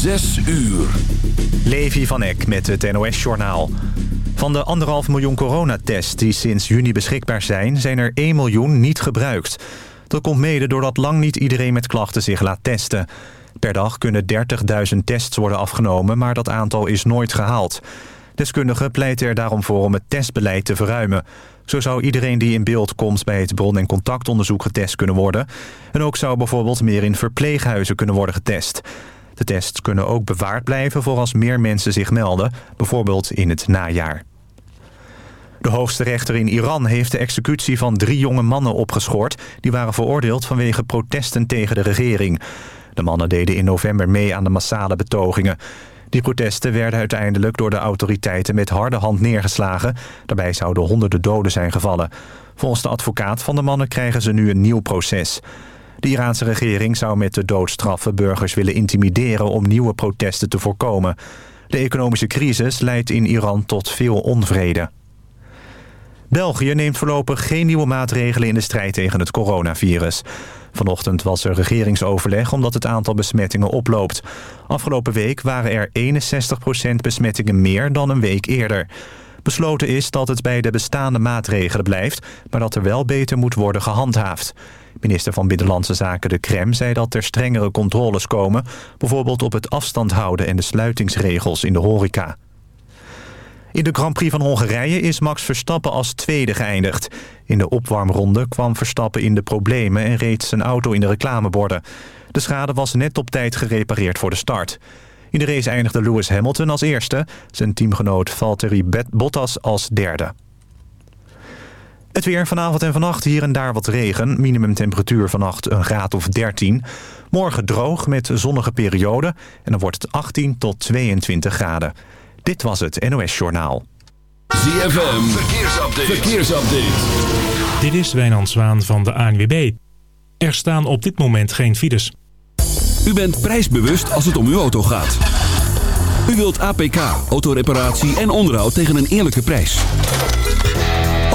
Zes uur. Levi van Eck met het NOS-journaal. Van de anderhalf miljoen coronatests die sinds juni beschikbaar zijn... zijn er 1 miljoen niet gebruikt. Dat komt mede doordat lang niet iedereen met klachten zich laat testen. Per dag kunnen 30.000 tests worden afgenomen... maar dat aantal is nooit gehaald. Deskundigen pleiten er daarom voor om het testbeleid te verruimen. Zo zou iedereen die in beeld komt bij het bron- en contactonderzoek getest kunnen worden. En ook zou bijvoorbeeld meer in verpleeghuizen kunnen worden getest. De tests kunnen ook bewaard blijven voor als meer mensen zich melden, bijvoorbeeld in het najaar. De hoogste rechter in Iran heeft de executie van drie jonge mannen opgeschort... die waren veroordeeld vanwege protesten tegen de regering. De mannen deden in november mee aan de massale betogingen. Die protesten werden uiteindelijk door de autoriteiten met harde hand neergeslagen. Daarbij zouden honderden doden zijn gevallen. Volgens de advocaat van de mannen krijgen ze nu een nieuw proces. De Iraanse regering zou met de doodstraffen burgers willen intimideren om nieuwe protesten te voorkomen. De economische crisis leidt in Iran tot veel onvrede. België neemt voorlopig geen nieuwe maatregelen in de strijd tegen het coronavirus. Vanochtend was er regeringsoverleg omdat het aantal besmettingen oploopt. Afgelopen week waren er 61% besmettingen meer dan een week eerder. Besloten is dat het bij de bestaande maatregelen blijft... maar dat er wel beter moet worden gehandhaafd. Minister van Binnenlandse Zaken De Krem zei dat er strengere controles komen... bijvoorbeeld op het afstand houden en de sluitingsregels in de horeca. In de Grand Prix van Hongarije is Max Verstappen als tweede geëindigd. In de opwarmronde kwam Verstappen in de problemen en reed zijn auto in de reclameborden. De schade was net op tijd gerepareerd voor de start. In de race eindigde Lewis Hamilton als eerste, zijn teamgenoot Valtteri Bottas als derde. Het weer vanavond en vannacht hier en daar wat regen. Minimumtemperatuur vannacht een graad of 13. Morgen droog met zonnige periode en dan wordt het 18 tot 22 graden. Dit was het NOS Journaal. ZFM, verkeersupdate. verkeersupdate. Dit is Wijnand Zwaan van de ANWB. Er staan op dit moment geen files. U bent prijsbewust als het om uw auto gaat. U wilt APK, autoreparatie en onderhoud tegen een eerlijke prijs.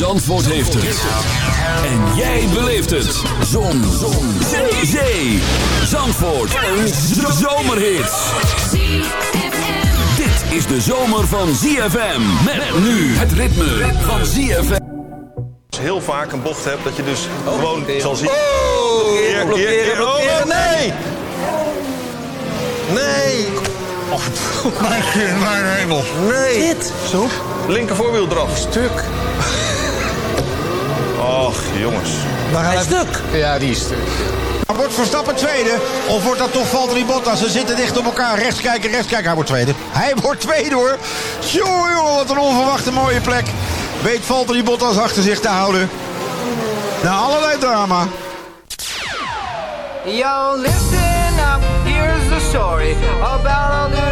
Zandvoort heeft het. En jij beleeft het. Zon. Zon. Zee. Zee. Zandvoort. Een zomerhit. Dit is de zomer van ZFM. Met nu het ritme van ZFM. heel vaak een bocht hebt dat je dus gewoon zal zien. Oh, Hier, hier, hier. Oh, oh, nee! Nee! Oh, mijn, mijn hemel. Nee! Dit. Zo. Linker voorwiel eraf. Stuk. Och, jongens. Hij is stuk. Ja, die is stuk. Wordt Verstappen tweede? Of wordt dat toch Valtteri Bottas? Ze zitten dicht op elkaar. Rechts kijken, rechts kijken. Hij wordt tweede. Hij wordt tweede hoor. Jongen, jongen, wat een onverwachte mooie plek. Weet Valtteri Bottas achter zich te houden. Na allerlei drama. Yo, listen up, here's the story about a little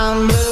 I'm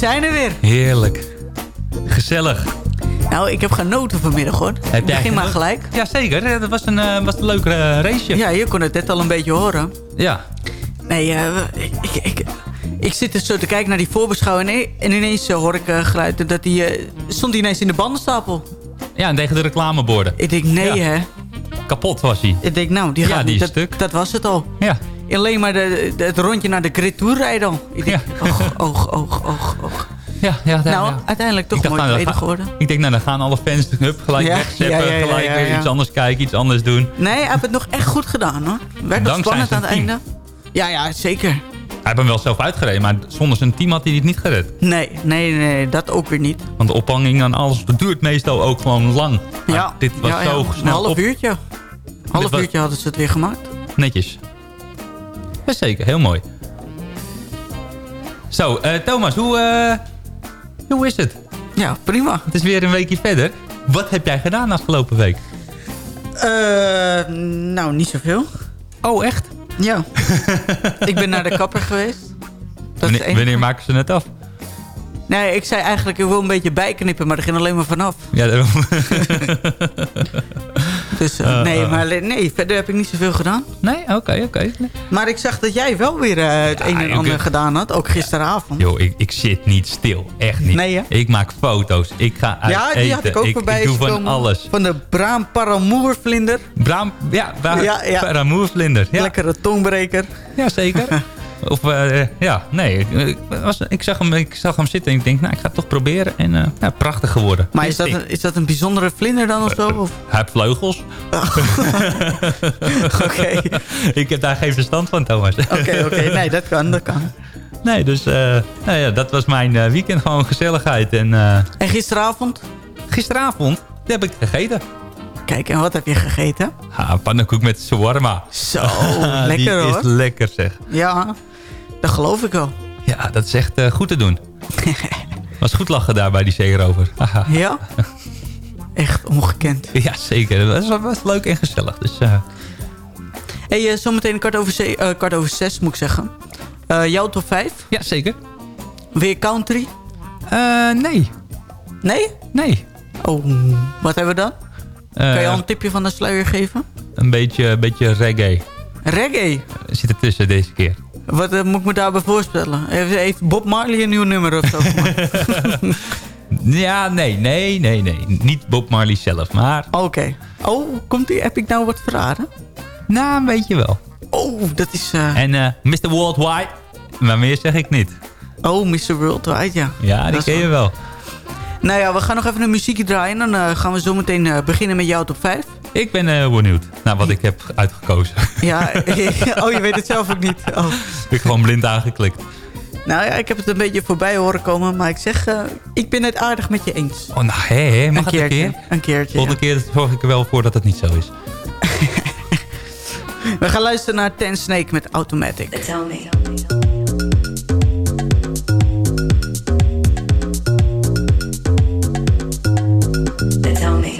zijn er weer. heerlijk. Gezellig. Nou, ik heb genoten vanmiddag hoor. Heb jij Begin maar gelijk. Ja, zeker. Eh, Dat was een, eh, was een leuk eh, raceje. Ja, je kon het net al een beetje horen. Ja. Nee, eh, ik, ik, zit dus zo te kijken naar die voorbeschouwing en, en ineens hoor ik uh, geluiden dat hij stond hij ineens in de bandenstapel. Ja, en tegen de reclameborden. Ik denk, nee Ja. hè. Kapot was hij. Ik denk, nou, die Ja, gaat die niet. is Dat, stuk. dat was het al. Ja. Alleen maar de, de- het rondje naar de Grid Tour rijden al. Ik denk, oog, oog, oog, oog. Ja, ja, ja, Nou, ja. uiteindelijk toch mooi nou, tweede geworden. Ik denk, nou, dan gaan alle fans hup, gelijk Ja, wegzeppen. ja, ja, ja, gelijk ja, weer ja. iets anders kijken, iets anders doen. Nee, hij heeft het nog echt goed gedaan hoor. Werd nog spannend aan het team. einde. Ja, ja, zeker. Hij heeft hem wel zelf uitgereden, maar zonder zijn team had hij het niet gered. Nee, nee, nee, dat ook weer niet. Want de ophanging en alles duurt meestal ook gewoon lang. Maar Ja, dit was ja, ja. zo Een snel half op. uurtje. Een half was- uurtje hadden ze het weer gemaakt. Netjes. Jazeker, heel mooi. Zo, eh, Thomas, hoe, eh, hoe is het? Ja, prima. Het is weer een weekje verder. Wat heb jij gedaan afgelopen week? Eh, nou, niet zoveel. Oh, echt? Ja. ik ben naar de kapper geweest. Dat Wanneer, wanneer maken ze het af? Nee, ik zei eigenlijk, ik wil een beetje bijknippen, maar er ging alleen maar vanaf. Ja, daarom. Dus eh, Uh, nee, uh. maar nee, verder heb ik niet zoveel gedaan. nee? Oké, oké. Maar ik zag dat jij wel weer eh, het Ja, een en ik- ander gedaan had, ook gisteravond. Joh, ik, ik zit niet stil. Echt niet. Nee, hè? Ik maak foto's. Ik ga uit ja, die had ik ook voorbij Ik doe van alles. Van de Braam Paramoervlinder. Braam, ja, Braam, Ja, ja. Paramoervlinder. Ja, Lekkere tongbreker. ja zeker. Of, eh, ja, nee. Ik, ik was, ik, zag hem, ik zag hem zitten en ik denk, nou, ik ga het toch proberen. En eh, ja, prachtig geworden. Maar is dat, een, is dat een bijzondere vlinder dan of zo? Of? Hij heeft vleugels. Oké, ik heb daar geen verstand van, Thomas. oké, oké. Nee, dat kan, dat kan. nee, dus eh, nou ja, dat was mijn eh, weekend. Gewoon gezelligheid. En eh, En gisteravond? gisteravond heb ik gegeten. Kijk, en wat heb je gegeten? Ha, pannenkoek met shawarma. Zo, Die lekker hoor. is lekker zeg. Ja, dat geloof ik wel. Ja, dat is echt eh, goed te doen. Was goed lachen daar bij die zeerover. Ja? Echt ongekend. ja, zeker. Dat was, was leuk en gezellig. Dus eh, hey, eh, zometeen kwart over, ze- kwart over zes moet ik zeggen. Jouw top 5? ja, zeker. Weer country? Nee. Nee? Nee. Oh, wat hebben we dan? Kan je al een tipje van de sluier geven? Een beetje, een beetje reggae Reggae. zit er tussen deze keer. Wat eh, moet ik me daarbij voorstellen? Heeft, heeft Bob Marley een nieuw nummer of zo? Ja, nee, nee, nee, nee. Niet Bob Marley zelf, maar... Oké. Oh, komt die? Heb ik nou wat verraden? Nou, een beetje wel. Oh, dat is... eh, En eh Mr. Worldwide, maar meer zeg ik niet. Oh, Mr. Worldwide, ja. Ja, die Dat ken je wel. Nou ja, we gaan nog even een muziekje draaien. Dan gaan we zo meteen beginnen met jouw top 5. Ik ben eh, benieuwd naar wat ik heb uitgekozen. Ja, oh, je weet het zelf ook niet. Oh. ik ben gewoon blind aangeklikt. Nou ja, ik heb het een beetje voorbij horen komen. Maar ik zeg, eh, ik ben het aardig met je eens. Oh, nou, hé, hé, mag een het een keertje. keer? Een keertje, Volgende keer zorg ik er wel voor dat het niet zo is. We gaan luisteren naar Ten Snake met Automatic. Tell me. Tell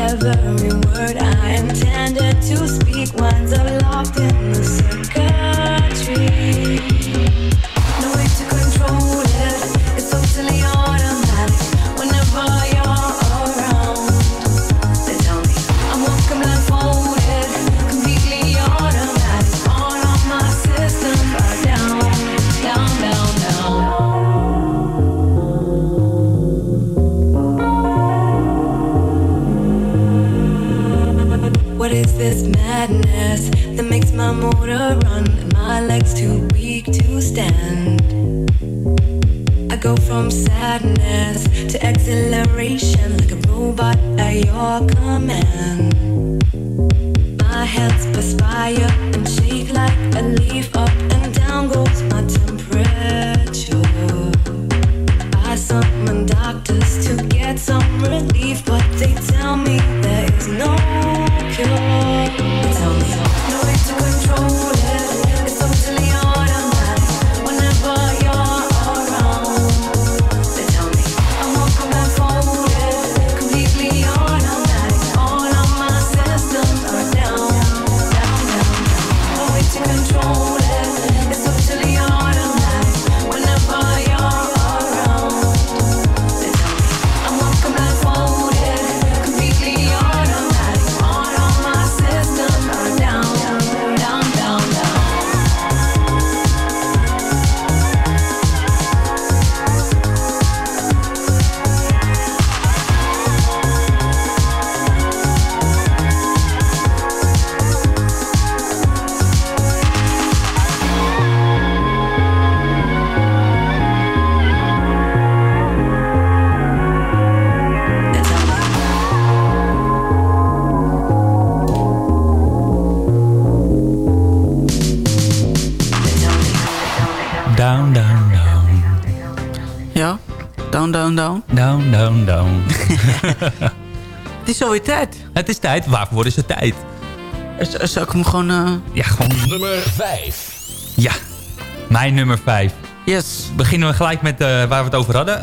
Every word I intended to speak winds up locked in the circuitry. Down, down, down. Down, down, down. Het is alweer tijd. het is tijd. Waarvoor is het tijd? Z- Zal ik hem gewoon... eh, Ja, gewoon... Nummer 5. Ja, mijn nummer 5. Yes. Beginnen we gelijk met eh, waar we het over hadden.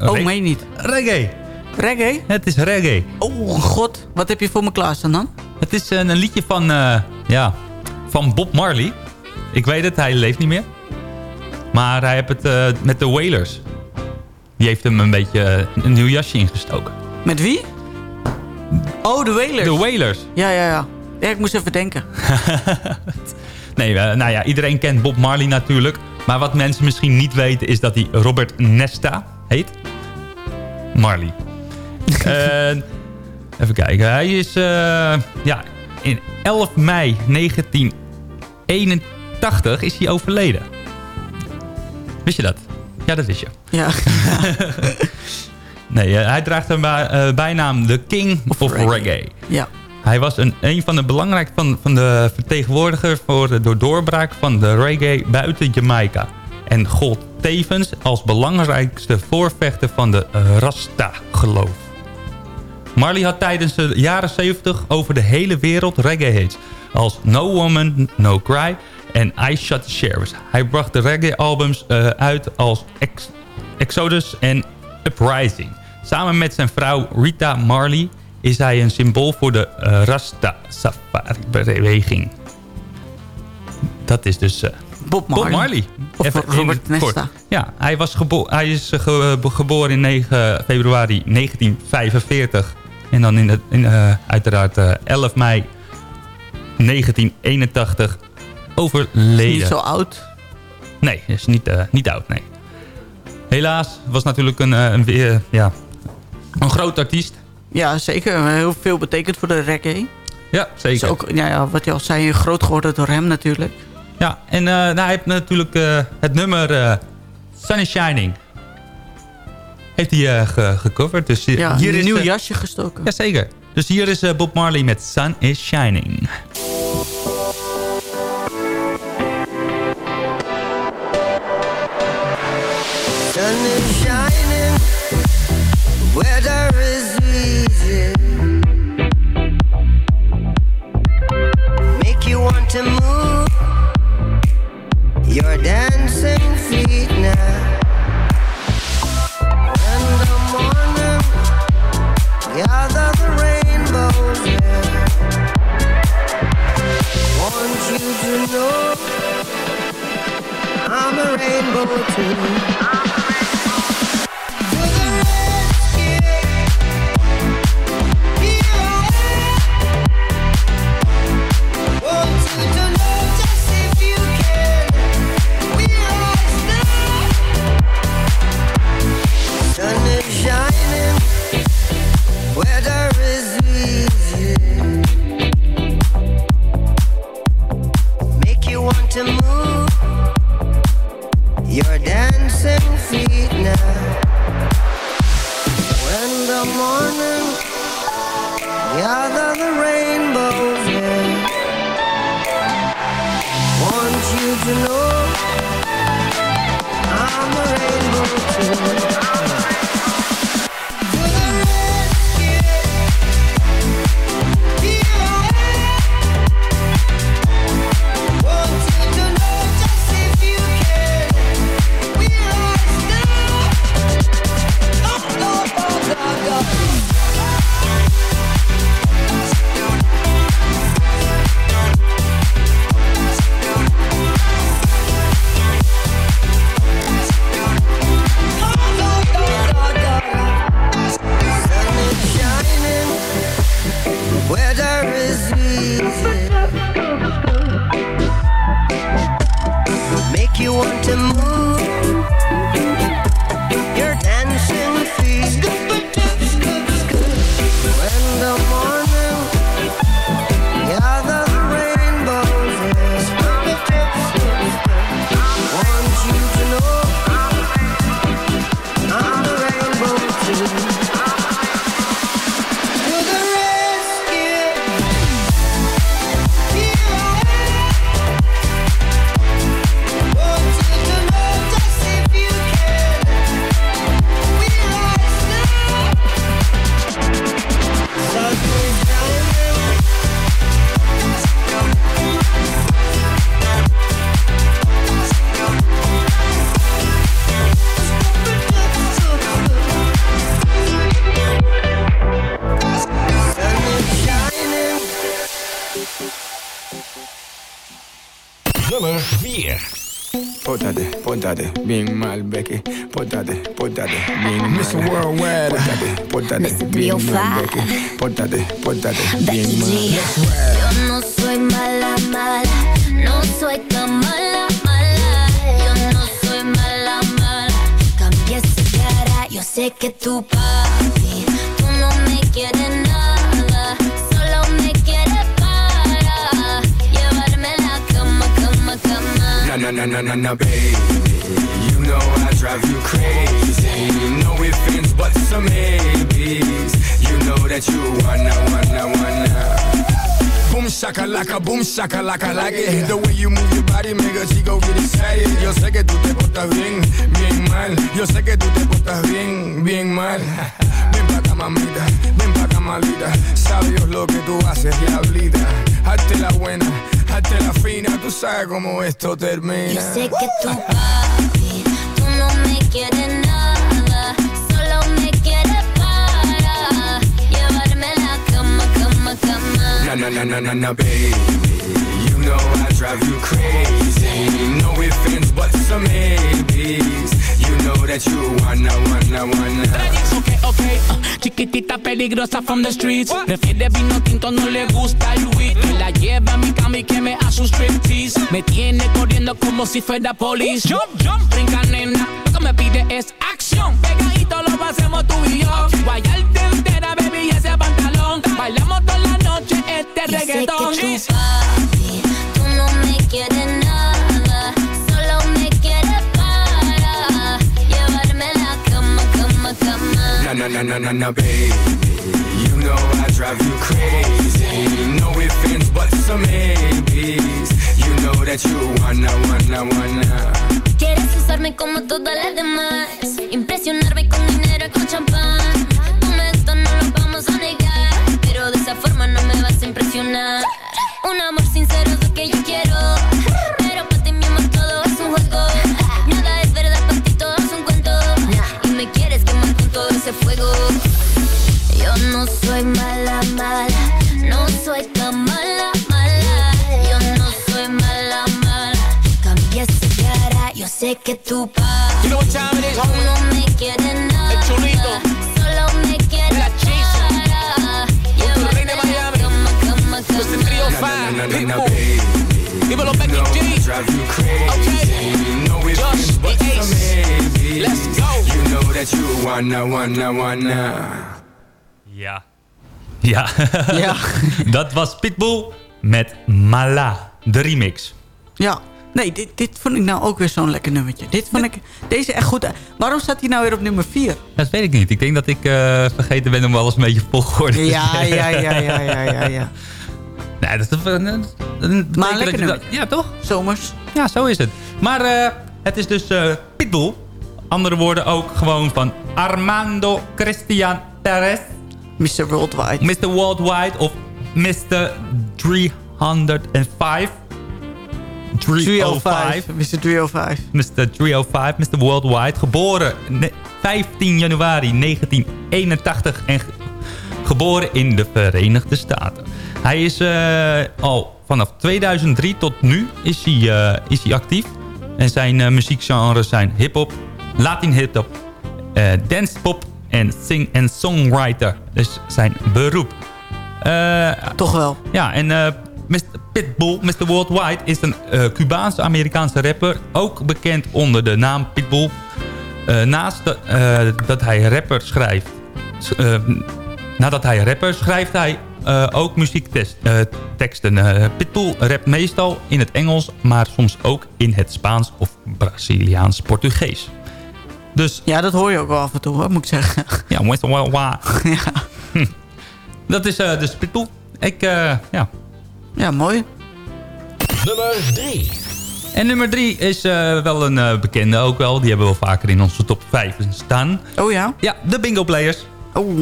Eh, Oh, meen niet. Reggae. Reggae? Het is reggae. Oh, god. Wat heb je voor me klaarstaan dan? Het is een, een liedje van, eh, ja, van Bob Marley. Ik weet het, hij leeft niet meer. Maar hij heeft het eh, met de Wailers. Die heeft hem een beetje eh, een nieuw jasje ingestoken. Met wie? Oh, de Wailers. De Wailers. Ja, ja, ja. Ja, ik moest even denken. Nee, eh, nou ja, iedereen kent Bob Marley natuurlijk. Maar wat mensen misschien niet weten is dat hij Robert Nesta heet. Marley. Eh, even kijken. Hij is ja, in 11 mei 1981 is hij overleden. Wist je dat? Ja, dat wist je. Ja. Nee, eh, hij draagt een eh, bijnaam de King of, reggae. reggae. ja. Hij was een, een van de belangrijkste van, van de vertegenwoordigers voor de door doorbraak van de reggae buiten Jamaica. En gold tevens als belangrijkste voorvechter van de Rasta-geloof. Marley had tijdens de jaren 70 over de hele wereld reggae hits. Als No Woman, No Cry en I Shot the Sheriffs. Hij bracht de reggae albums eh, uit als Ex- Exodus en Uprising. Samen met zijn vrouw Rita Marley is hij een symbool voor de eh, Rasta-safari-beweging. Dat is dus eh, Bob Marley. Bob Marley. Of Even Robert. Nesta. Ja, hij, was gebo hij is eh, ge- geboren in 9 februari 1945. En dan in uiteraard eh, 11 mei 1981 overleden. Niet zo oud. Nee, is niet, uh, niet oud, nee. Helaas was natuurlijk een, een, een, ja, een groot artiest. Ja, zeker. Heel veel betekend voor de reggae. Ja, zeker. Ook, ja, ja, wat je al zei, groot geworden door hem natuurlijk. Ja, en uh, nou, hij heeft natuurlijk uh, het nummer uh, Sun is Shining. Heeft hij ge gecoverd. Dus hier, ja, hier een is nieuw jasje gestoken. Jazeker. Dus hier is Bob Marley met Sun is Shining. Sun is shining, weather is easy. Make you want to move your dancing feet now. In the morning, the rainbows, yeah. Want you to know I'm a rainbow too. When the morning the rainbows. Want you to know I'm a rainbow too. Pótate, pótate, bien mal Becky. Pótate, pótate, bien mal. Yo no soy mala, mala. No soy tan mala, mala. Yo no soy mala, mala. Cambia esa cara. Yo sé que tu papi, tú no me quieres nada. Solo me quieres para llevarme la cama, cama, cama. Na na na na na na, baby. You know I drive you crazy. No ifs, ands, buts, or maybes. You know that you wanna, wanna, wanna. Boom shaka laka, boom shaka laka like it. The way you move your body make a chico get excited. Yo sé que tú te portas bien, bien mal. Yo sé que tú te portas bien, bien mal. Ven pa' acá, mamita, ven pa' acá, malita. Sabe Dios lo que tú haces, diablita. Hazte la buena, hazte la fina. Tú sabes cómo esto termina. Yo sé que tu papi, tú no me quieres nada. Na na na na na na, baby. You know I drive you crazy. No ifs, ands, buts, or maybes. You know that you wanna, wanna, wanna. Ok, ok, uh, chica chiquitita peligrosa from the streets. Prefiere vino tinto, no le gusta el weed. Que la lleva a mi cama y que me hace un striptease. Me tiene corriendo como si fuera police. Jump, jump, brinca nena. Lo que me pide es acción. Pegadito lo hacemos tú y yo. Guayarte entera, baby, y ese este Yo sé que reggaetón. tú, papi, tú no me quieres nada, solo me quieres para llevarme la cama, cama, cama. Na na na na na na, baby. You know I drive you crazy. No ifs, but some maybes. You know that you wanna, wanna, wanna. Quieres usarme como todas las demás, impresionarme con que tú pa. You know what time it is, Tú homie? no me quieres nada. El chulito. Solo me La Chisa. de Miami. Cama, cama, Mr. cama. 305, Na na na na, Pitbull. baby. Dímelo, You Becky G. you the ace. Let's go. Know that you wanna, wanna, wanna. Ja. Ja. Ja. dat was Pitbull met Mala, de remix. Ja. Nee, dit, dit vond ik nou ook weer zo'n lekker nummertje. Dit vond ik, deze echt goed. Waarom staat hij nou weer op nummer 4? Dat weet ik niet. Ik denk dat ik eh, vergeten ben om alles een beetje volgorde te Ja, zeggen. ja, ja, ja, ja, ja, ja. Nee, dat, betekent Maar lekker dat- nummer. Ja, toch? Zomers. Ja, zo is het. Maar eh, het is dus eh, Pitbull. Andere woorden ook gewoon van Armando Christian Perez. Mr. Worldwide. Mr. Worldwide of Mr. 305. 305. Mr. 305. Mr. 305, Mr. Worldwide. Geboren ne- 15 januari 1981 en ge- geboren in de Verenigde Staten. Hij is eh, al vanaf 2003 tot nu is hij, eh, is hij actief. En zijn eh, muziekgenres zijn hip-hop, Latin hip-hop, eh dance-pop en sing- en songwriter. Dus zijn beroep. Toch wel. ja, en Mr. Pitbull, Mr. Worldwide, is een eh, Cubaanse-Amerikaanse rapper. Ook bekend onder de naam Pitbull. Eh, naast de- eh, dat hij rapper schrijft... nadat hij rapper schrijft hij ook muziekteksten. Pitbull rapt meestal in het Engels, maar soms ook in het Spaans of Braziliaans Portugees. Dus Ja, dat hoor je ook wel af en toe, hoor, moet ik zeggen. ja, Mr. Worldwide. Ja, Hm. Dat is dus Pitbull. Ik, ja, ja mooi. Nummer 3. En nummer drie is eh, wel een eh, bekende ook wel. Die hebben we wel vaker in onze top 5 staan. Oh ja? Ja, de Bingo Players. Oh.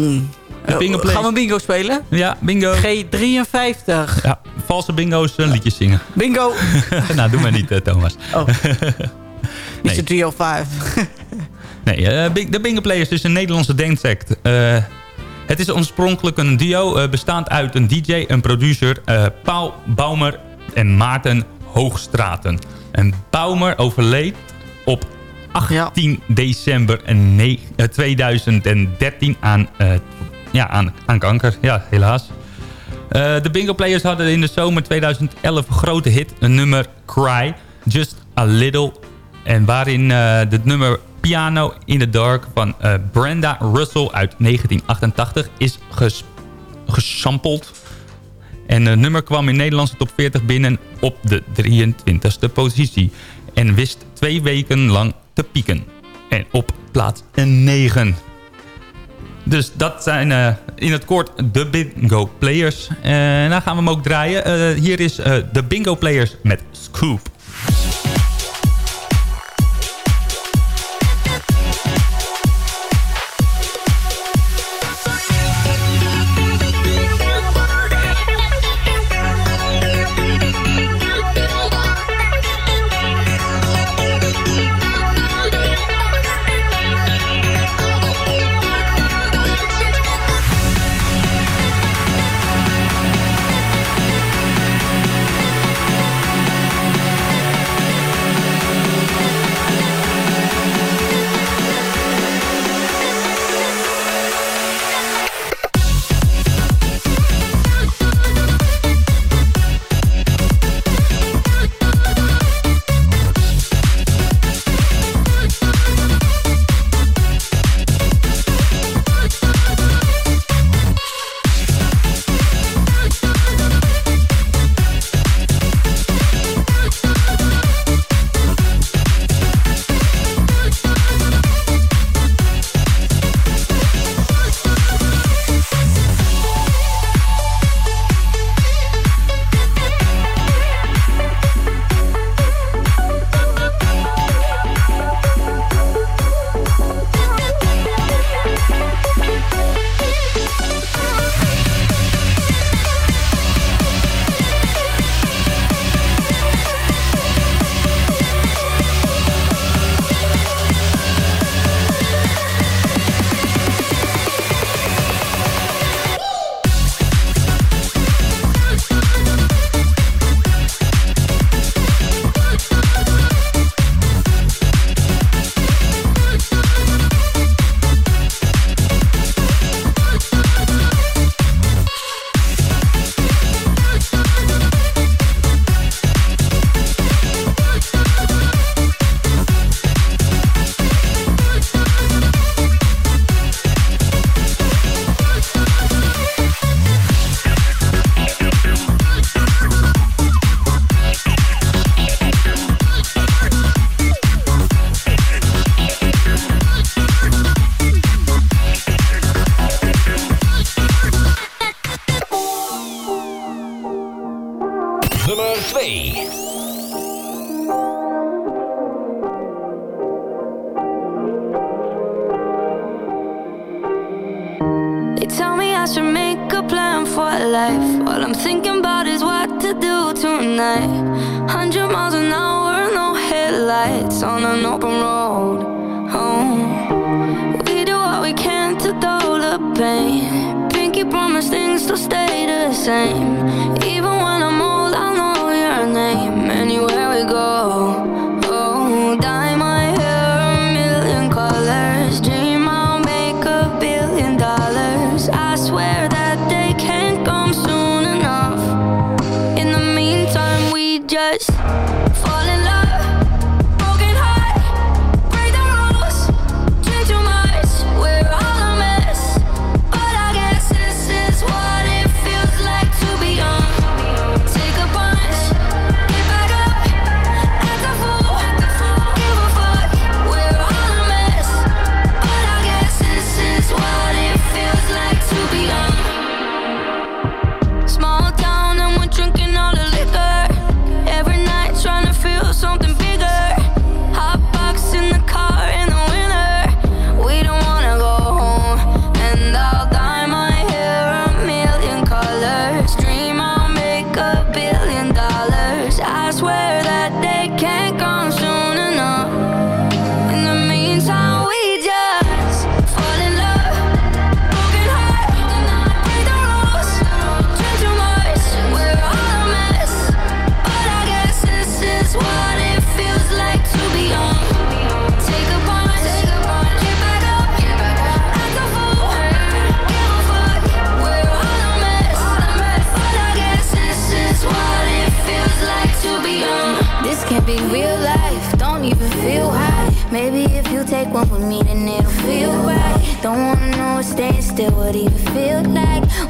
De bingo Eh, gaan we bingo spelen? Ja, bingo. G53. Ja, valse bingo's een liedjes zingen. Bingo. nou, doe maar niet, Thomas. Oh. Nee. Mr. 305. Nee, eh, Bing- de Bingo Players is een Nederlandse dance act. Eh, het is oorspronkelijk een duo eh, bestaand uit een DJ, een producer, eh, Paul Baumer en Maarten Hoogstraten. En Baumer overleed op 18 december en ne- eh, 2013 aan, ja, aan, aan kanker. Ja, helaas. De Bingo Players hadden in de zomer 2011 een grote hit. Een nummer Cry, Just a Little. En waarin eh het nummer Piano in the Dark van eh, Brenda Russell uit 1988 is ges gesampled. En het nummer kwam in Nederlandse top 40 binnen op de 23e positie. En wist twee weken lang te pieken. En op plaats 9. Dus dat zijn eh, in het kort de Bingo Players. En dan gaan we hem ook draaien. Eh, hier is eh, de Bingo Players met Scoop.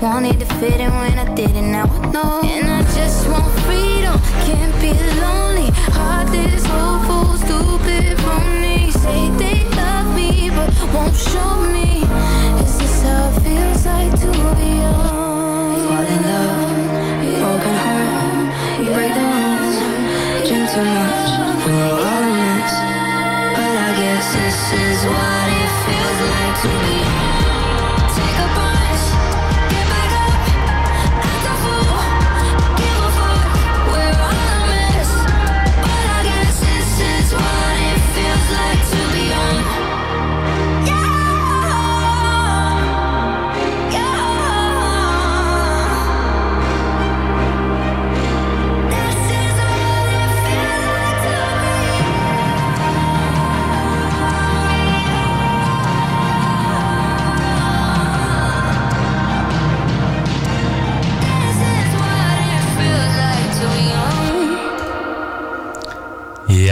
Wanted to fit in when I didn't, now I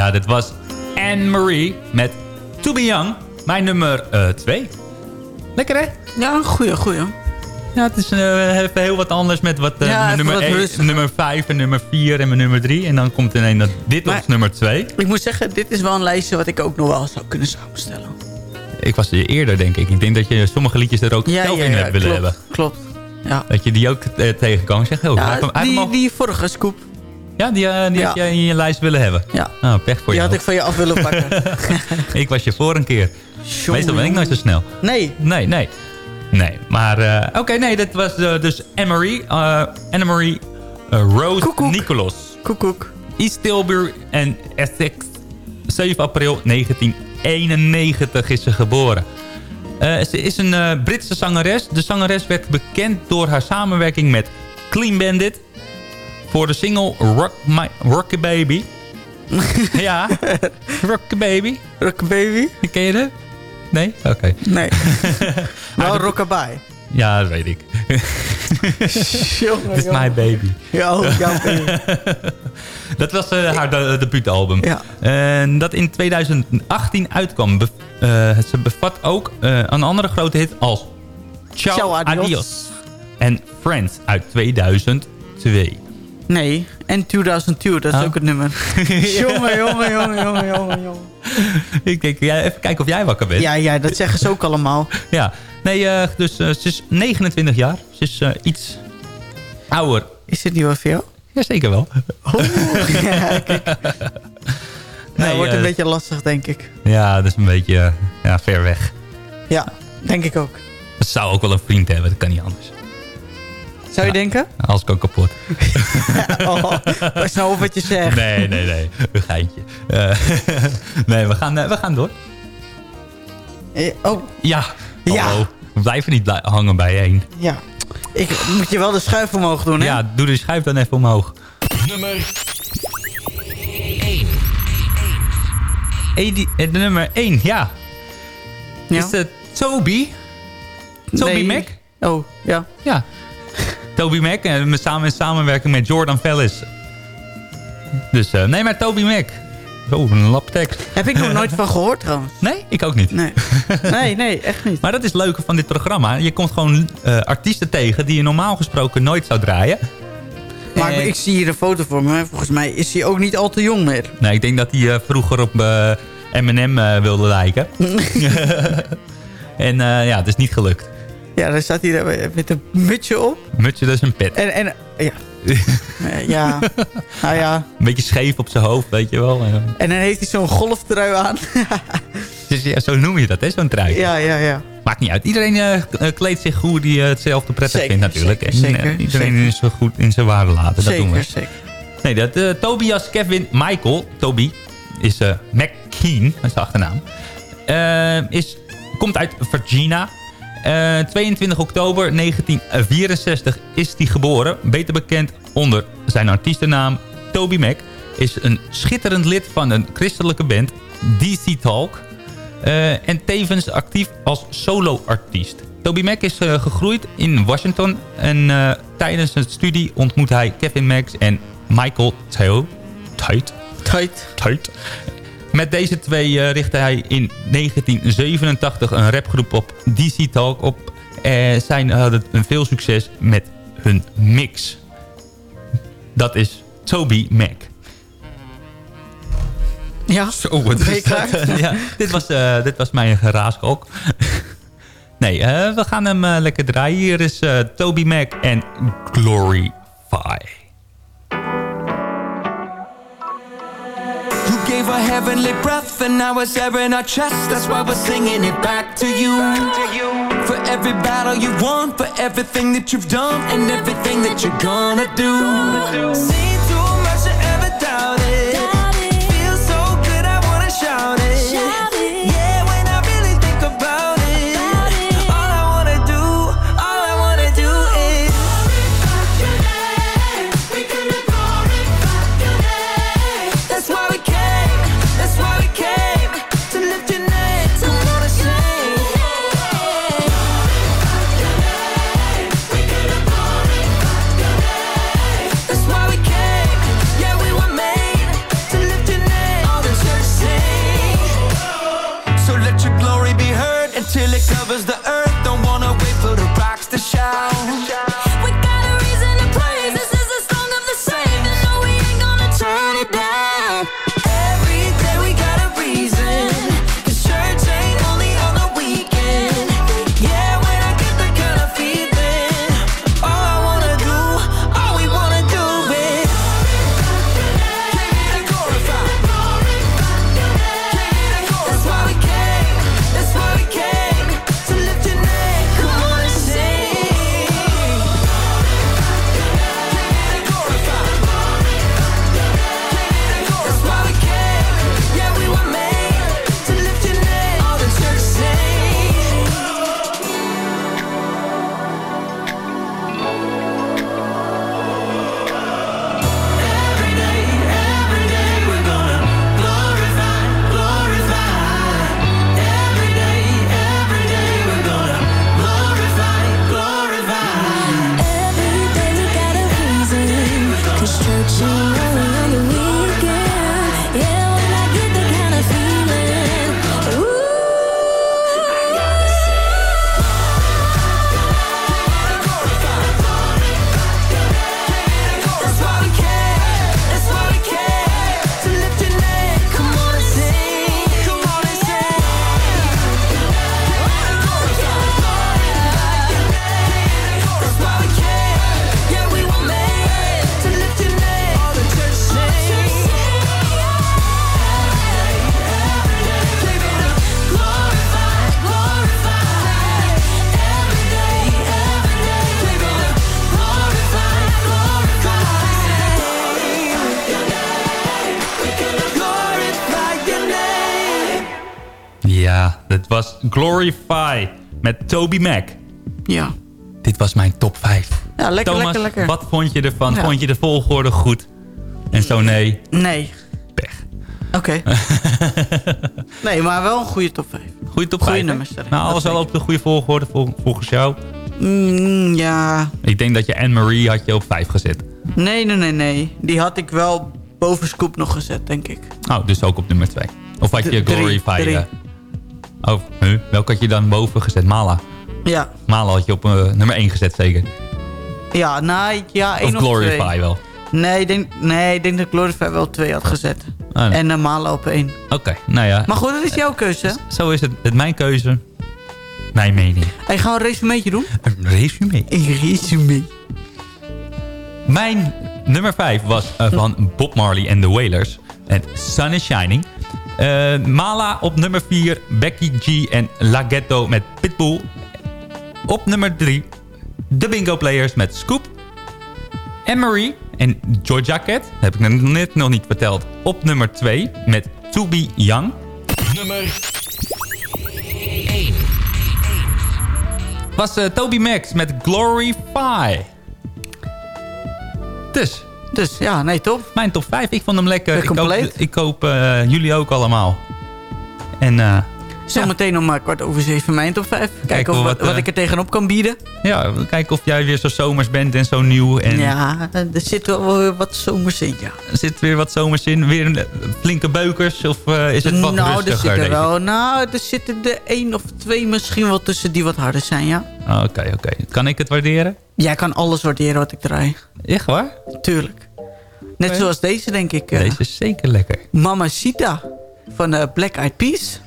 Ja, dit was Anne-Marie met To Be Young. Mijn nummer 2. Lekker, hè? Ja, goeie, goeie. Ja, het is eh, even heel wat anders met wat eh, Ja, nummer, wat 1, rustiger. nummer 5 en nummer 4 en mijn nummer 3. En dan komt ineens dat dit Maar- als nummer 2. Ik moet zeggen, dit is wel een lijstje wat ik ook nog wel zou kunnen samenstellen. Ik was er eerder, denk ik. Ik denk dat je sommige liedjes er ook zelf in hebt willen klopt, hebben. Klopt, ja. Dat je die ook eh, tegenkwam. Ik Zeg, oh, die, die vorige scoop, ja, die, eh, die Ja. had jij in je lijst willen hebben. Ja. Oh, pech voor die jou. had ik van je af willen pakken. ik was je voor een keer. Meestal ben ik nooit zo snel. Nee. Nee, nee. Nee, maar... eh, Oké, nee, dat was eh, dus Anne-Marie. eh, Anne-Marie Rose Nicholas. Koekoek. East Tilbury en Essex. 7 april 1991 is ze geboren. Ze is een Britse zangeres. De zangeres werd bekend door haar samenwerking met Clean Bandit. Voor de single Rock, My, Rock Baby. ja, Rock Baby. Rock Baby. Ken je dat? Nee? Oké. Nee. Wel rockabye. Ja, dat weet ik. Dit is my baby. Ja, oh, jouw baby. Dat was eh, haar de, debuutalbum. Ja. En dat in 2018 uitkwam. Be- eh, ze bevat ook eh, een andere grote hit als Ciao, Ciao, adios. adios. En Friends uit 2002. Nee, en 2002, dat is Oh. ook het nummer. jongen, jongen, jongen, jongen, jongen, jongen. Ik denk, ja, even kijken of jij wakker bent. Ja, ja, dat zeggen ze ook allemaal. Ja. Nee, eh, dus eh, ze is 29 jaar. Ze is eh, iets ouder. Is dit niet voor jou? Jazeker wel. ja, kijk. Nee, dat wordt een beetje lastig, denk ik. Ja, dat is een beetje ja, ver weg. Ja, denk ik ook. Dat zou ook wel een vriend hebben, dat kan niet anders. Zou je denken? Als ik ook kapot. oh, pas nou op wat je zegt. Nee, nee, nee. Een geintje. Eh, nee, we gaan, eh, we gaan door. Eh, Oh, Ja. Ja. Hallo. We blijven niet blij- hangen bij één. ja. Ik moet je wel de schuif omhoog doen, hè? Ja, doe de schuif dan even omhoog. Nummer Edi- eh, de nummer 1, ja. Ja. Is het Toby? Toby Nee. Mac? Oh, ja. Ja. Toby Mac, eh, met samen in samenwerking met Jordan Vellis. Dus eh, nee, maar Toby Mac. Zo, een lap tekst. Heb ik nog nooit van gehoord, trouwens. Nee, ik ook niet. Nee. Nee, nee, echt niet. Maar dat is het leuke van dit programma. Je komt gewoon eh, artiesten tegen die je normaal gesproken nooit zou draaien. Maar En- ik zie hier een foto voor me. Volgens mij is hij ook niet al te jong meer. Nee, ik denk dat hij vroeger op eh, wilde lijken. en ja, het is niet gelukt. Ja, dan staat hij daar met een mutsje op. Mutje, dat is een pet. En, en ja. Eh, ja. Nou ja. Een beetje scheef op zijn hoofd, weet je wel. En, dan heeft hij zo'n golftrui aan. dus ja, zo noem je dat, hè, zo'n trui. ja, ja, ja. Maakt niet uit. Iedereen eh, eh, kleedt zich hoe die eh, hetzelfde prettig Zeker, vindt natuurlijk. zeker, en eh, zeker, iedereen zeker. is zo goed in zijn waarde laten. Dat doen we. Zeker. Nee, dat, eh, Tobias Kevin Michael, Toby, is eh McKean, dat is de achternaam. Eh, is, komt uit Virginia. Eh, 22 oktober 1964 is hij geboren. Beter bekend onder zijn artiestennaam Toby Mac. Is een schitterend lid van een christelijke band, DC Talk. Eh, en tevens actief als solo-artiest. Toby Mac is eh, gegroeid in Washington. En eh, tijdens het studie ontmoet hij Kevin Max en Michael. Tight. Met deze twee eh, richtte hij in 1987 een rapgroep op DC Talk op. Eh, zij hadden veel succes met hun mix. Dat is Toby Mac. Ja. Zo, wat is dat? ja, dit, was, eh, dit was mijn geraaskok. nee, eh, we gaan hem eh, lekker draaien. Hier is eh, Toby Mac en Glorify. You gave a heavenly breath and now it's air in our chest. That's why we're singing it back to you. For every battle you won, for everything that you've done, and everything that you're gonna do. Glorify met Toby Mac. Ja. Dit was mijn top 5. Ja, lekker, Thomas, lekker, lekker. wat vond je ervan? Ja. Vond je de volgorde goed? En zo nee. Nee. Pech. Oké. nee, maar wel een goede top 5. Goeie top Goeie 5. hè? nummers. Nou, alles wel op de goede volgorde vol- volgens jou. Mm, ja. Ik denk dat je Anne-Marie had je op 5 gezet. Nee, nee, nee, nee. Die had ik wel boven Scoop nog gezet, denk ik. Oh, dus ook op nummer 2. Of had je Glorify... eh, oh, huh? welke had je dan boven gezet? Mala. Ja. Mala had je op eh, nummer 1 gezet zeker. Ja, nou, ja, Of of, Glorify twee. wel. Nee, ik denk, nee, ik denk dat Glorify wel twee had gezet. Ah, nee. En normaal op één. Oké, nou ja. Maar goed, dat is jouw keuze. Zo is het. Het mijn keuze. Mijn mening. Hey, gaan we een resumeetje doen? Een resume. Een resume. Mijn nummer 5 was eh, van Bob Marley en The Wailers. En Sun is Shining. Eh, Mala op nummer 4. Becky G en La Ghetto met Pitbull. Op nummer 3. De Bingo Players met Scoop. Anne-Marie en Georgia Cat. Heb ik net nog niet verteld. Op nummer 2 met To Be Young. Nummer Was eh, Toby Max met Glorify. Dus. Dus ja, nee, top. Mijn top 5. Ik vond hem lekker. Ben Ik hoop, compleet. ik hoop eh, jullie ook allemaal. En eh, Zometeen om eh, kwart over zeven mijn top 5. Kijken of, of wat, wat, eh, ik er tegenop kan bieden. ja, kijken of jij weer zo zomers bent en zo nieuw. En Ja, er zit wel weer wat zomers in, ja. er zit weer wat zomers in. Weer eh, flinke beukers of eh, is het wat nou, er rustiger? zitten deze? wel, nou, er zitten er één of twee misschien wel tussen die wat harder zijn, ja. Ah, Oké, oké. Kan ik het waarderen? Jij kan alles waarderen wat ik draai. Echt waar? Tuurlijk. Net zoals deze, denk ik. eh, Deze is zeker lekker. Mamacita van eh, Black Eyed Peas.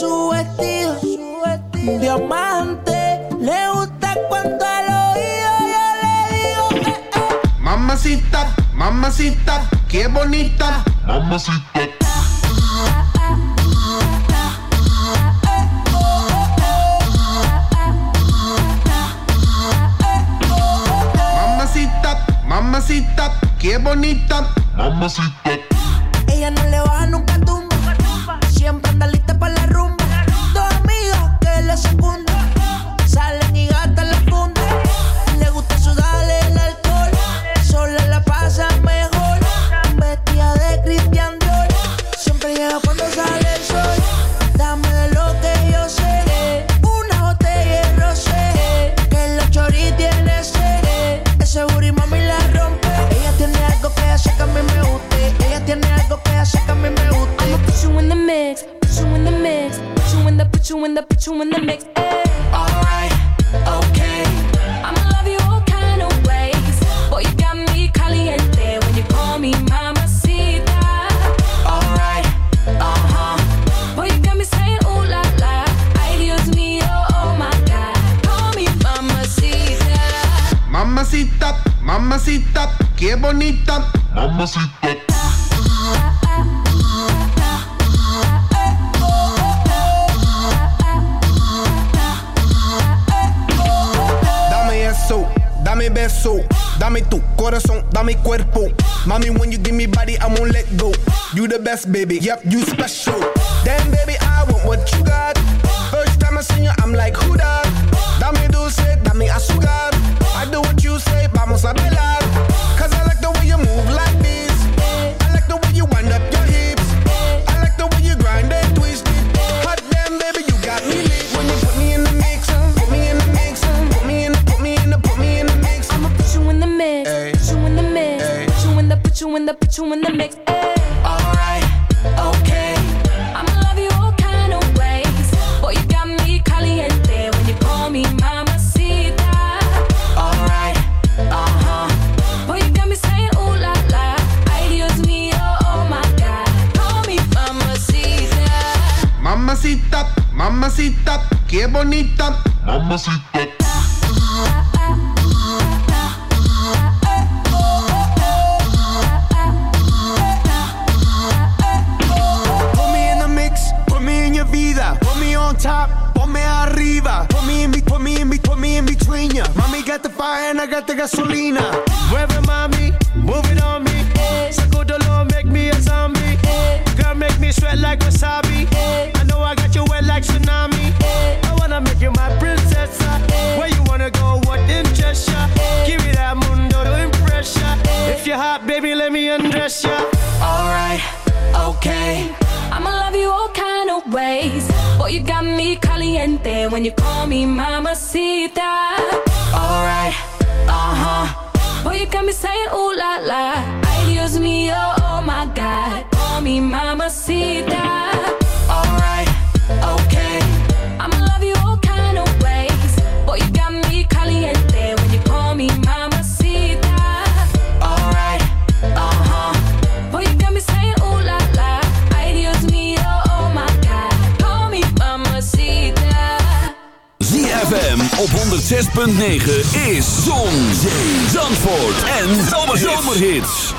Vuitton es su vestido, diamante. Le gusta cuando al oído yo le digo, eh, eh. Mamacita, mamacita, qué bonita. Mamacita. Mamacita, mamacita, qué bonita. Mamacita. Op 106.9 is Zon, Zandvoort en Zomerhits.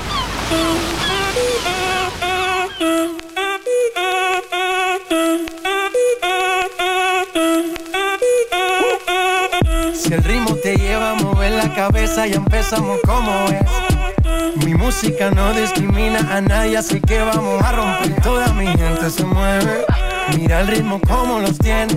Si el ritmo te lleva a mover la cabeza, ya empezamos como es. Mi música no discrimina a nadie, así que vamos a romper. Toda mi gente se mueve. Mira el ritmo como los tiene.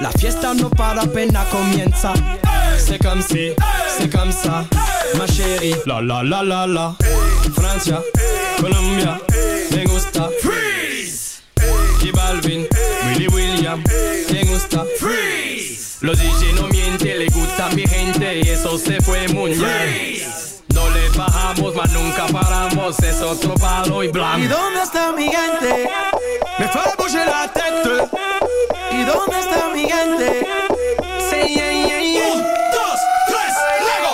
La fiesta no para apenas comienza. C'est comme si, c'est comme ça, ma chérie. La la la la la. Francia, Colombia, me gusta. Freeze. Y Balvin, Willy William, me gusta. Freeze. Los DJ no mienten, le gusta a mi gente y eso se fue mundial. No le bajamos, mas nunca paramos, es otro palo y blanco. ¿Y dónde está mi gente? Me fue a la tête. ¿Y dónde está mi gente? Yeah, yeah, yeah. Un, dos, tres, Lego.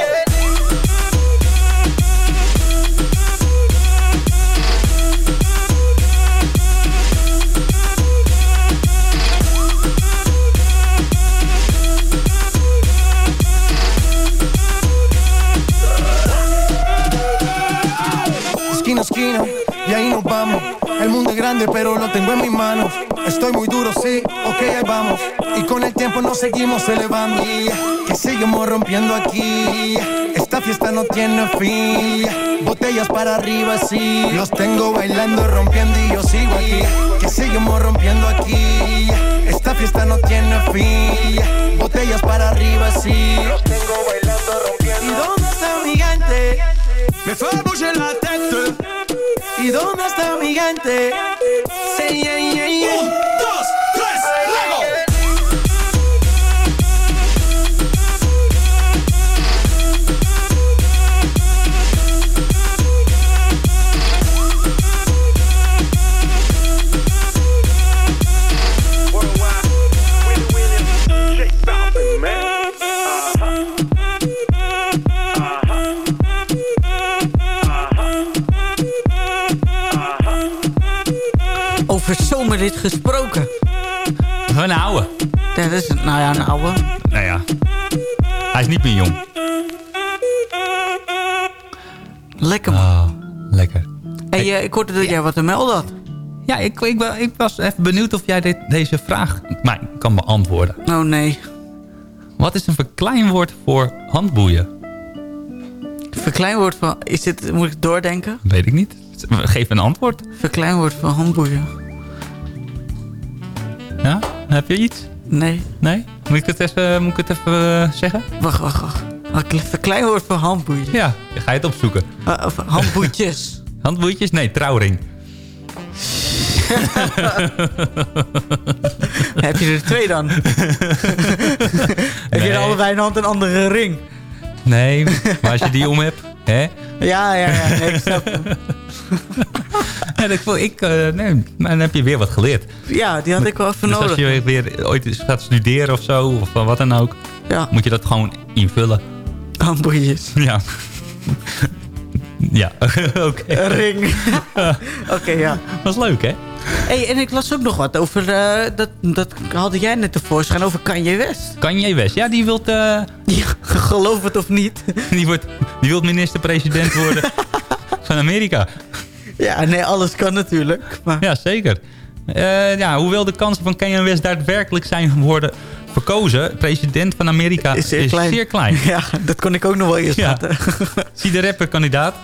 Esquina esquina, y ahí nos vamos. El mundo es grande, pero lo tengo en mis manos. Tiempo nos seguimos elevando. Que seguimos rompiendo aquí. Esta fiesta no tiene fin. Botellas para arriba, sí. Los tengo bailando, rompiendo y yo sigo aquí. Que seguimos rompiendo aquí. Esta fiesta no tiene fin. Botellas para arriba, sí. Los tengo bailando, rompiendo. ¿Y dónde está mi gente? Me fue a la tête. ¿Y dónde está mi gente? Yeah, yeah. Zomerrit gesproken. Een ouwe. Dat is, nou ja, een oude. Nou ja. Hij is niet meer jong. Lekker man. Oh, lekker. Hey, ik hoorde dat jij wat te melden had. Ja, ik, ik, ik was even benieuwd of jij dit, deze vraag maar, kan beantwoorden. Oh nee. Wat is een verkleinwoord voor handboeien? Verkleinwoord van... Is dit, moet ik doordenken? Weet ik niet. Geef een antwoord. Verkleinwoord van handboeien. Ja? Heb je iets? Nee. Nee? Moet ik het even, moet ik het even eh, zeggen? Wacht, wacht, wacht. Een verkleinwoord van handboeien. Ja, ga je het opzoeken. Uh, of handboetjes. Handboeitjes? Nee, trouwring. Heb je er twee dan? Heb je er allebei een hand een andere ring? Nee, maar als je die om hebt, hè? Ja, ja, ja. Nee, ik snap. En ik, vond- ik, eh, nee, maar dan heb je weer wat geleerd. Ja, die had ik wel even Dus als je weer ooit gaat studeren of zo, of wat dan ook, Ja. moet je dat gewoon invullen. Hamburgers. Ja. ja, oké. Een ring. Oké, ja. Was leuk, hè? Hey, en ik las ook nog wat over, eh, dat, dat haalde jij net tevoorschijn, over Kanye West. Kanye West, ja, die wilt... eh, geloof het of niet. die, wordt, die wilt minister-president worden van Amerika. Ja, nee, alles kan natuurlijk. Maar... Ja, zeker. Eh, ja, hoewel de kansen van Kanye West daadwerkelijk zijn worden verkozen... president van Amerika is zeer klein. Zeer klein. Ja, dat kon ik ook nog wel eerst Ja. Zie de rapperkandidaat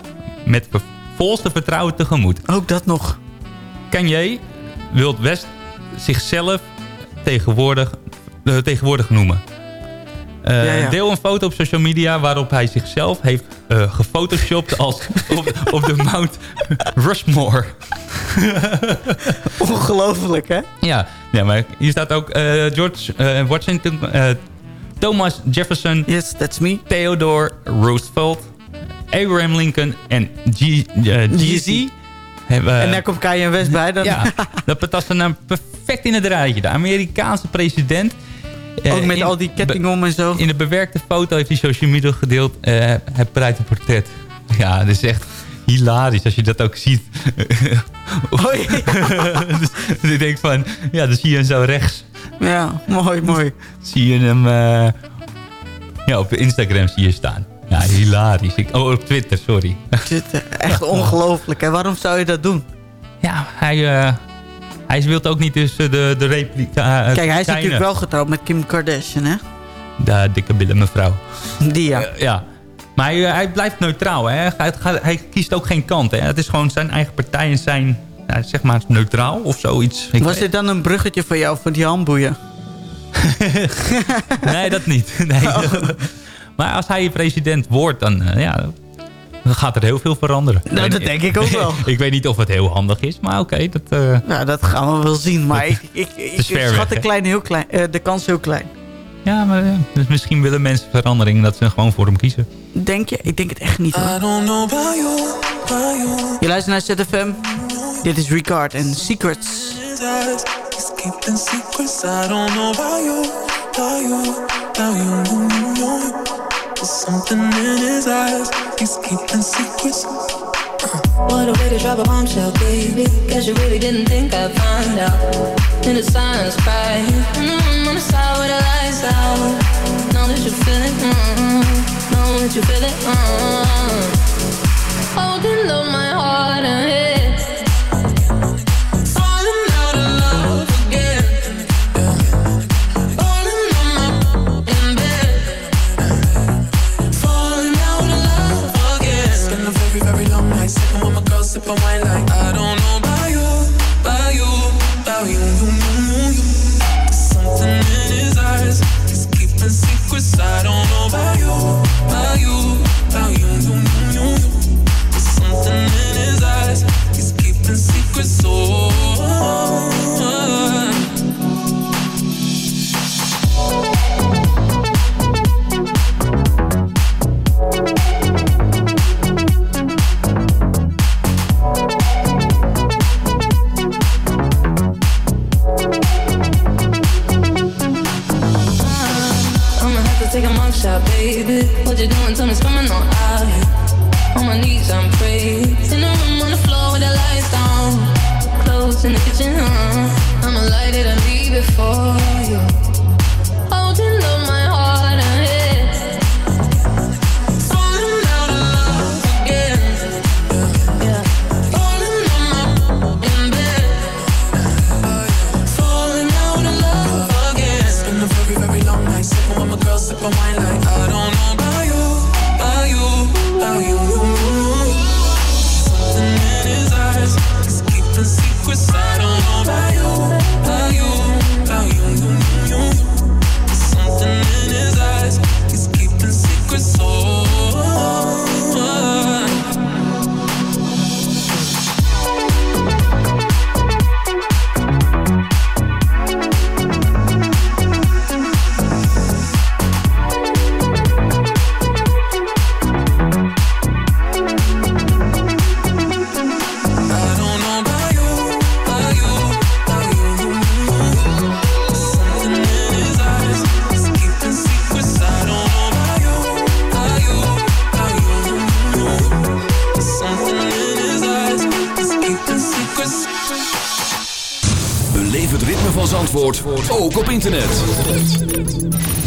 met volste vertrouwen tegemoet. Ook dat nog. Kanye wil West zichzelf tegenwoordig, eh, tegenwoordig noemen. Eh, Ja, ja. Deel een foto op social media waarop hij zichzelf heeft eh gefotoshopt als op, op de Mount Rushmore. Ongelooflijk, hè? Ja, ja, maar hier staat ook eh, George Washington, Thomas Jefferson, yes, that's me. Theodore Roosevelt, Abraham Lincoln en GZ. hebben- en daar komt Kanye West bij. Dan... ja, dat passen nou perfect in het rijtje. De Amerikaanse president. Ook met in- al die ketting om en zo. In de bewerkte foto heeft hij social media gedeeld. eh het bereidt een portret. Ja, dat is echt hilarisch als je dat ook ziet. Oh, dus ik denk van, ja, dan zie je hem zo rechts. Ja, mooi, mooi. Zie je hem, eh, ja, op Instagram zie je staan. Ja, hilarisch. Ik, oh, op Twitter, sorry. Eh, echt ongelooflijk, hè? Waarom zou je dat doen? Ja, hij, eh, hij wil ook niet tussen de, de replica... Kijk, hij is natuurlijk wel getrouwd met Kim Kardashian, hè? De dikke billen mevrouw. Die ja. Eh, ja. Maar hij, hij blijft neutraal. Hè? Hij, hij, hij kiest ook geen kant. Hè? Het is gewoon zijn eigen partij en zijn, zeg maar, neutraal of zoiets. Ik Was dit dan een bruggetje voor jou, voor die handboeien? Nee, dat niet. Nee. Maar als hij president wordt, dan, eh, ja, dan gaat er heel veel veranderen. Nou, dat denk ik ook wel. ik weet niet of het heel handig is, maar oké. dat, eh, Nou, dat gaan we wel zien. Maar ik, ik, schat weg, de, klein heel klein, eh, de kans heel klein. ja, maar eh, dus misschien willen mensen verandering dat ze gewoon voor hem kiezen. Denk je? Ik denk het echt niet. Hoor. Je luistert naar ZFM. Dit is Ricard en Secrets. I don't know about you, about you, There's something in his eyes. He's keeping secrets. What a way to drop a bombshell, baby. Guess you really didn't think I'd find out. In the silence, cry. Mm, on the side with the lights out. Know that you feel it. Mm, know that you feel it. Mm. Holding up my heart and head. Sipping wine like I don't know about you, about you, about you, you, you, you. There's something in his eyes. He's keeping secrets. I don't know about you, about you, about you, you.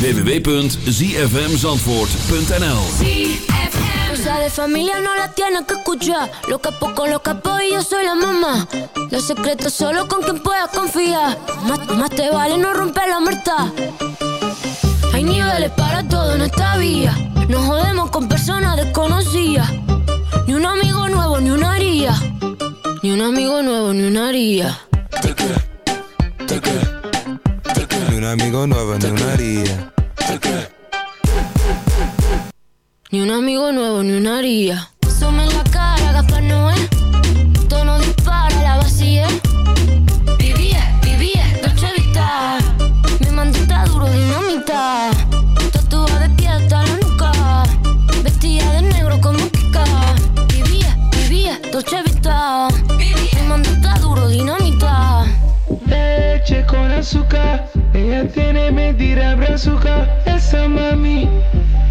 www.zfmzandvoort.nl Cosa de familia no la tiene que escuchar. Lo capo con los capos y yo soy la mamá. Los secretos solo con quien puedas confiar. Más, más te vale no romper la muerta. Hay niveles para todo en esta vía. No jodemos con personas desconocidas. Ni un amigo nuevo, ni una haría. Ni un amigo nuevo, ni una haría. Ni un amigo nuevo, ni una haría. Ni un amigo nuevo, ni una haría. Some en la cara, gafas no es. Tono dispara, la vacía. Vivía, vivía, Dolce Vita. Mi mandita duro, dinamita. Tatuada de pie hasta la nuca. Vestida de negro como Kika. Vivía, vivía, Dolce Vita. Mi mandita duro, dinamita. Leche con azúcar, ella tiene mentira brazuca. Esa mami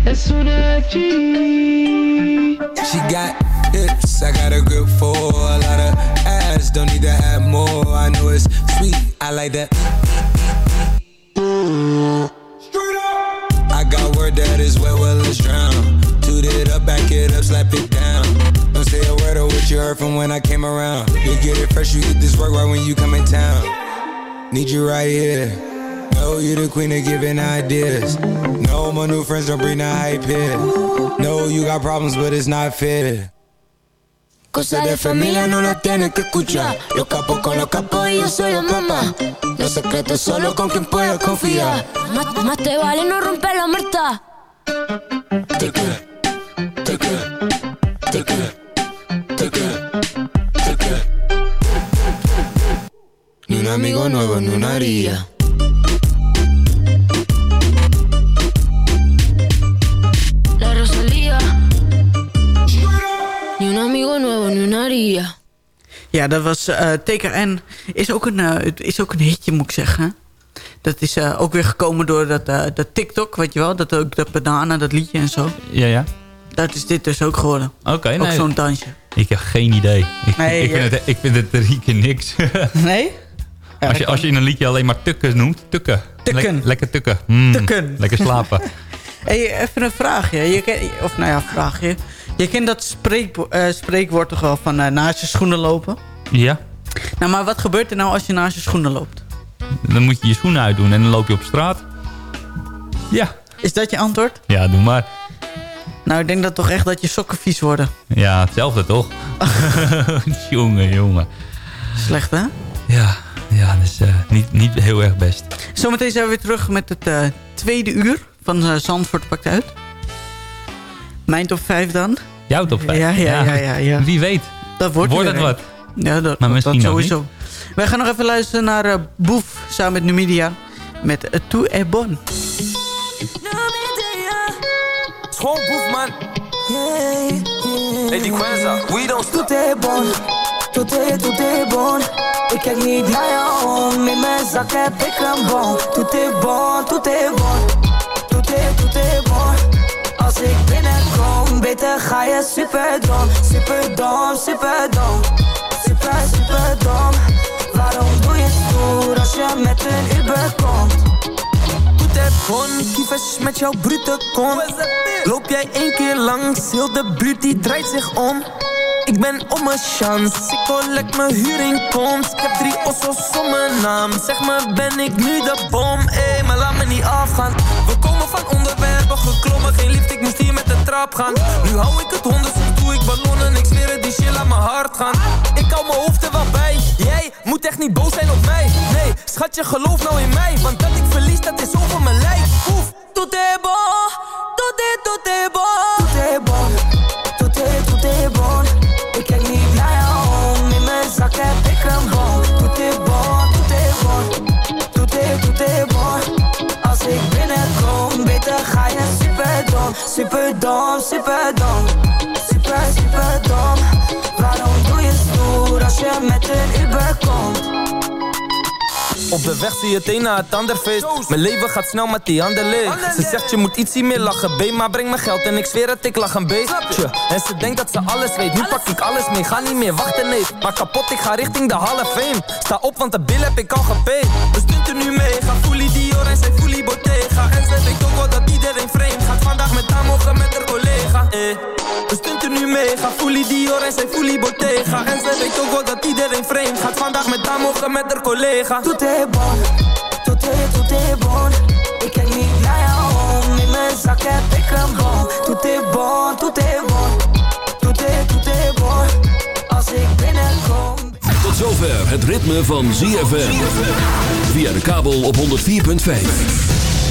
es una G. She got hips, I got a grip for a lot of ass. Don't need to have more. I know it's sweet, I like that. Straight up, I got word that is wet, well, let's drown. Toot it up, back it up, slap it down. Don't say a word of what you heard from when I came around. You get it fresh, you get this work right when you come in town. Need you right here. Know you the queen of giving ideas. No, my new friends don't bring the hype here. No, you got problems, but it's not fair. Cosa de familia no la tienes que escuchar. Los capos con los capos y yo soy la mamá. Los secretos solo con quien puedas confiar. Más, más te vale no romper la muerta. Ni un amigo nuevo, ni una haría. Ja, dat was eh TKN. Is ook, een, eh, het is ook een hitje, moet ik zeggen. Dat is eh, ook weer gekomen door dat, dat TikTok, weet je wel. Dat, ook, dat banana, dat liedje en zo. Ja, ja. Dat is dit dus ook geworden. Oké, Ook nee. zo'n dansje. Ik heb geen idee. Ik, Nee, ik, je- vind, het, ik vind het drie keer niks. Nee? als, je, als je in een liedje alleen maar tukken noemt. Tukken. Tukken. Lek- lekker tukken. Mm, Tukken. Lekker slapen. Hey, even een vraagje. Je ken, of nou ja, vraagje. Je kent dat spreek, eh, spreekwoord toch wel van eh, naast je schoenen lopen? ja. Nou, maar wat gebeurt er nou als je naast je schoenen loopt? Dan moet je je schoenen uitdoen en dan loop je op straat. Ja. Is dat je antwoord? Ja, doe maar. Nou, ik denk dat toch echt dat je sokken vies worden. Ja, hetzelfde toch? jongen, jongen. Slecht, hè? Ja, ja dat is eh, niet, niet heel erg best. Zometeen zijn we weer terug met het tweede uur van Zandvoort Pakt Uit. Mijn top 5 dan. Jouw top 5? Ja, ja, ja, ja, ja. Wie weet. Dat wordt, Wordt het wat? Ja, dat, Maar dat misschien ook sowieso. Wij gaan nog even luisteren naar eh, Boef samen met Numidia. Met uh, Tout est bon. Schoon boef, man. Hey, die Quenza. We don't stop. Tout est bon. Tout est, tout est bon. Ik kijk niet naar je om. In mijn zak heb ik een bon. Tout est bon, tout est bon. Tout est, tout est bon. Als ik binnenkom, beter ga je super dom. Super dom, super dom. Super, super dom. Waarom doe je stoer als je met een Uber komt? Tout est bon, kievers met jouw brute kont Loop jij één keer langs, heel de buurt die draait zich om Ik ben om mijn chance, ik collect mijn huur in komst. Ik heb drie ossos om mijn naam, zeg me ben ik nu de bom Ey, maar laat me niet afgaan. We komen van onder, we hebben geklommen. Geen liefde, ik moest hier met de trap gaan. Nu hou ik het honderd, soms doe ik ballonnen. Ik zweer het, die shit laat me hard gaan. Ik hou mijn hoofd er wel bij. Jij moet echt niet boos zijn op mij. Nee, schatje geloof nou in mij. Want dat ik verlies, dat is over mijn lijf. Oef, tout est bon Tout est, tout est bon Super dom, super dom Super, super dom Waarom doe je stoer als je met een Uber komt? Op de weg zie je het een na het ander feest. Mijn leven gaat snel met die handen leeg. Ze zegt je moet ietsie meer lachen, B. Maar breng me geld en ik zweer het, ik lach een beetje. En ze denkt dat ze alles weet. Nu pak ik alles mee, ga niet meer wachten, nee. Maar kapot, ik ga richting de Hall of Fame. Sta op, want de bill heb ik al gepaid. We stunten nu mee, ga fully Dior en zij fully Bottega. En ze weet ook wel dat iedereen vreemd gaat. Met haar mogen met haar collega, eh. We stunten nu mee, ga fully Dior en zij fully Bottega. En ze weet ook wel dat iedereen vreemd gaat. Vandaag met haar mogen met haar collega. Tout est bon, bon. Ik kijk niet naar jou om, in mijn zak heb ik een bon. Tout est bon, est bon, tout est bon. Als ik binnenkom. Tot zover het ritme van ZFM. Via de kabel op 104.5.